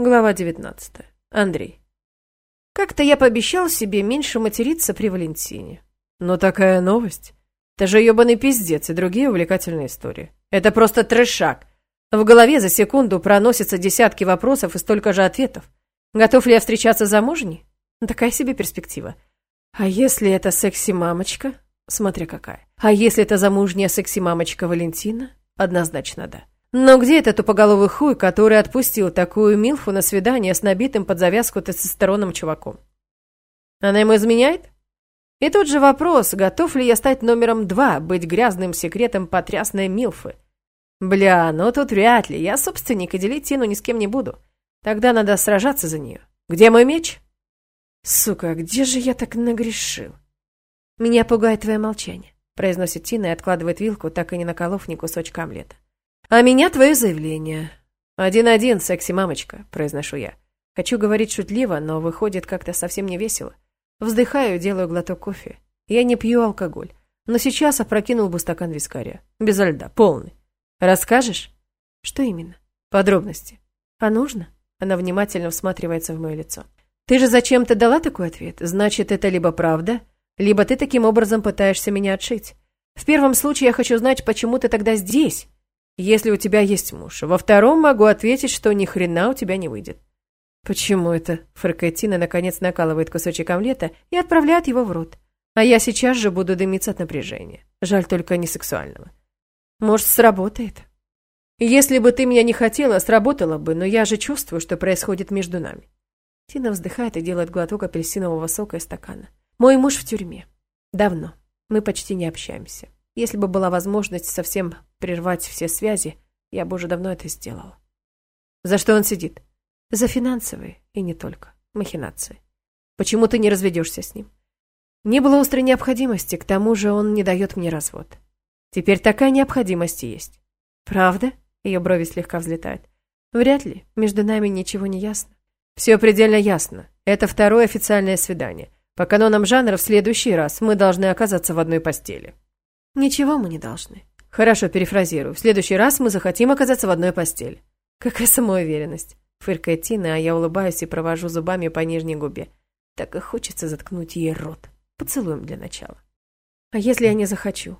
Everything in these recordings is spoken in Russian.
Глава 19. Андрей. Как-то я пообещал себе меньше материться при Валентине. Но такая новость. Это же ебаный пиздец и другие увлекательные истории. Это просто трешак. В голове за секунду проносятся десятки вопросов и столько же ответов. Готов ли я встречаться замужней? Такая себе перспектива. А если это секси-мамочка? Смотря какая. А если это замужняя секси-мамочка Валентина? Однозначно да. Но где этот тупоголовый хуй, который отпустил такую Милфу на свидание с набитым под завязку тестостероном чуваком? Она ему изменяет? И тут же вопрос, готов ли я стать номером два, быть грязным секретом потрясной Милфы? Бля, ну тут вряд ли. Я собственник и делить Тину ни с кем не буду. Тогда надо сражаться за нее. Где мой меч? Сука, где же я так нагрешил? Меня пугает твое молчание, произносит Тина и откладывает вилку, так и не наколов ни кусочка омлета. «А меня твое заявление. Один-один, секси-мамочка», — произношу я. Хочу говорить шутливо, но выходит как-то совсем не весело. Вздыхаю, делаю глоток кофе. Я не пью алкоголь, но сейчас опрокинул бы стакан вискаря. Без льда, полный. Расскажешь? Что именно? Подробности. А нужно? Она внимательно всматривается в мое лицо. Ты же зачем-то дала такой ответ? Значит, это либо правда, либо ты таким образом пытаешься меня отшить. В первом случае я хочу знать, почему ты тогда здесь, если у тебя есть муж. Во втором могу ответить, что ни хрена у тебя не выйдет. Почему это? Фыркает наконец накалывает кусочек омлета и отправляет его в рот. А я сейчас же буду дымиться от напряжения. Жаль только не сексуального. Может, сработает? Если бы ты меня не хотела, сработало бы, но я же чувствую, что происходит между нами. Тина вздыхает и делает глоток апельсинового сока из стакана. Мой муж в тюрьме. Давно. Мы почти не общаемся. Если бы была возможность совсем прервать все связи, я бы уже давно это сделала. За что он сидит? За финансовые, и не только, махинации. Почему ты не разведешься с ним? Не было острой необходимости, к тому же он не дает мне развод. Теперь такая необходимость есть. Правда? Ее брови слегка взлетают. Вряд ли, между нами ничего не ясно. Все предельно ясно. Это второе официальное свидание. По канонам жанра в следующий раз мы должны оказаться в одной постели. Ничего мы не должны. Хорошо, перефразирую. В следующий раз мы захотим оказаться в одной постели. Какая самоуверенность. Фыркает Тина, а я улыбаюсь и провожу зубами по нижней губе. Так и хочется заткнуть ей рот. Поцелуем для начала. А если я не захочу?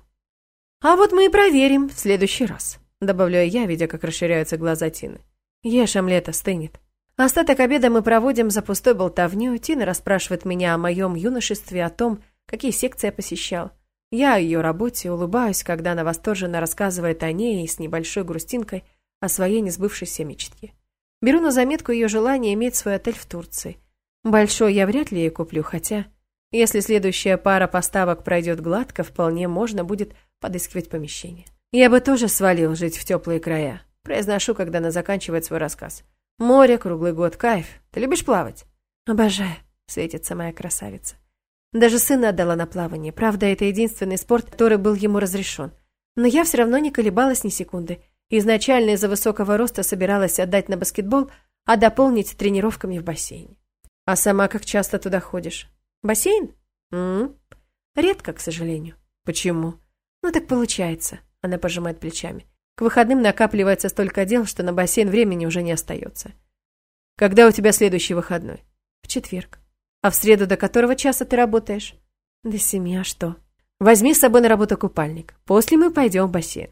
А вот мы и проверим в следующий раз. Добавляю я, видя, как расширяются глаза Тины. Ешь, омлет остынет. Остаток обеда мы проводим за пустой болтовнёй. Тина расспрашивает меня о моем юношестве, о том, какие секции я посещал. Я о ее работе улыбаюсь, когда она восторженно рассказывает о ней и с небольшой грустинкой о своей несбывшейся мечте. Беру на заметку ее желание иметь свой отель в Турции. Большой я вряд ли ей куплю, хотя, если следующая пара поставок пройдет гладко, вполне можно будет подыскивать помещение. Я бы тоже свалил жить в теплые края. Произношу, когда она заканчивает свой рассказ. Море, круглый год, кайф. Ты любишь плавать? Обожаю, светится моя красавица. Даже сына отдала на плавание. Правда, это единственный спорт, который был ему разрешен. Но я все равно не колебалась ни секунды. Изначально из-за высокого роста собиралась отдать на баскетбол, а дополнить тренировками в бассейне. А сама как часто туда ходишь? Бассейн? М -м -м. Редко, к сожалению. Почему? Ну так получается. Она пожимает плечами. К выходным накапливается столько дел, что на бассейн времени уже не остается. Когда у тебя следующий выходной? В четверг. А в среду до которого часа ты работаешь? До семи, а что? Возьми с собой на работу купальник. После мы пойдем в бассейн.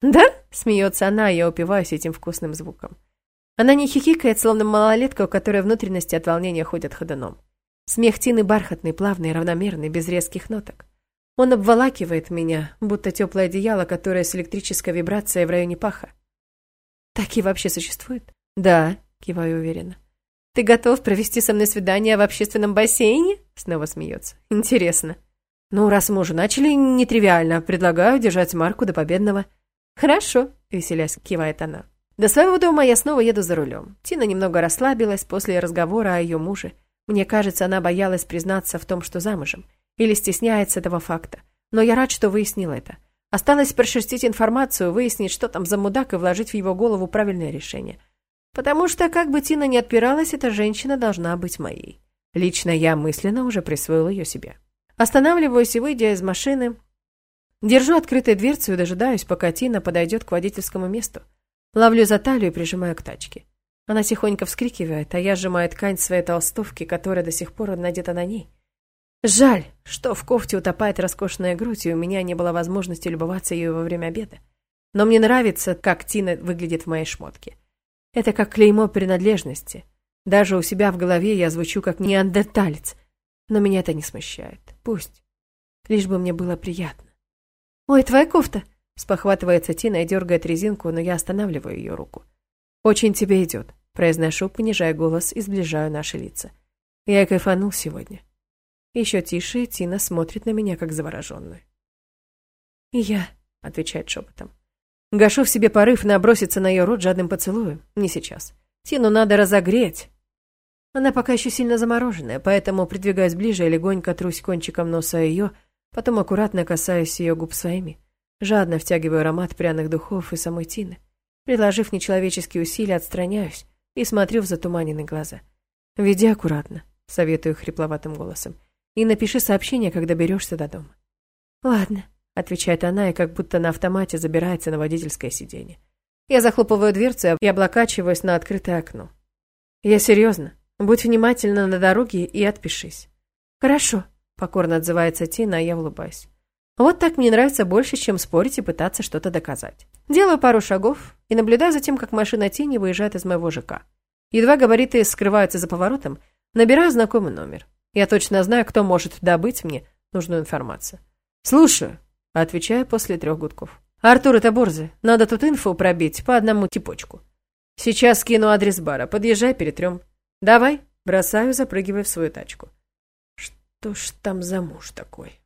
Да? Смеется она, а я упиваюсь этим вкусным звуком. Она не хихикает, словно малолетка, у которой внутренности от волнения ходят ходуном. Смех Тины бархатный, плавный, равномерный, без резких ноток. Он обволакивает меня, будто теплое одеяло, которое с электрической вибрацией в районе паха. Такие вообще существуют? Да, киваю уверенно. «Ты готов провести со мной свидание в общественном бассейне?» Снова смеется. «Интересно». «Ну, раз мы уже начали нетривиально, предлагаю держать марку до победного». «Хорошо», — веселясь кивает она. До своего дома я снова еду за рулем. Тина немного расслабилась после разговора о ее муже. Мне кажется, она боялась признаться в том, что замужем. Или стесняется этого факта. Но я рад, что выяснил это. Осталось прошерстить информацию, выяснить, что там за мудак, и вложить в его голову правильное решение — Потому что, как бы Тина ни отпиралась, эта женщина должна быть моей. Лично я мысленно уже присвоил ее себе. Останавливаюсь и, выйдя из машины, держу открытой дверцу и дожидаюсь, пока Тина подойдет к водительскому месту. Ловлю за талию и прижимаю к тачке. Она тихонько вскрикивает, а я сжимаю ткань своей толстовки, которая до сих пор надета на ней. Жаль, что в кофте утопает роскошная грудь, и у меня не было возможности любоваться ею во время обеда. Но мне нравится, как Тина выглядит в моей шмотке. Это как клеймо принадлежности. Даже у себя в голове я звучу как неандерталец. Но меня это не смущает. Пусть. Лишь бы мне было приятно. «Ой, твоя кофта!» Спохватывается Тина и дергает резинку, но я останавливаю ее руку. «Очень тебе идет», – произношу, понижая голос и сближаю наши лица. «Я кайфанул сегодня». Еще тише Тина смотрит на меня, как завороженную. «И я», – отвечает шепотом. Гашу в себе порыв наброситься на ее рот жадным поцелуем. Не сейчас. Тину надо разогреть. Она пока еще сильно замороженная, поэтому придвигаюсь ближе легонько трусь кончиком носа ее, потом аккуратно касаюсь ее губ своими. Жадно втягиваю аромат пряных духов и самой Тины. Приложив нечеловеческие усилия, отстраняюсь и смотрю в затуманенные глаза. «Веди аккуратно», — советую хрипловатым голосом, «и напиши сообщение, когда берешься до дома». «Ладно», — отвечает она и как будто на автомате забирается на водительское сиденье. Я захлопываю дверцу и облокачиваюсь на открытое окно. «Я серьезно. Будь внимательна на дороге и отпишись». «Хорошо», — покорно отзывается Тина, а я улыбаюсь. Вот так мне нравится больше, чем спорить и пытаться что-то доказать. Делаю пару шагов и наблюдаю за тем, как машина тени выезжает из моего ЖК. Едва габариты скрываются за поворотом, набираю знакомый номер. Я точно знаю, кто может добыть мне нужную информацию. «Слушаю», — отвечаю после трех гудков. «Артур, это Борзы. Надо тут инфу пробить по одному типочку. Сейчас скину адрес бара. Подъезжай, перетрем. Давай». Бросаю, запрыгивая в свою тачку. Что ж там за муж такой?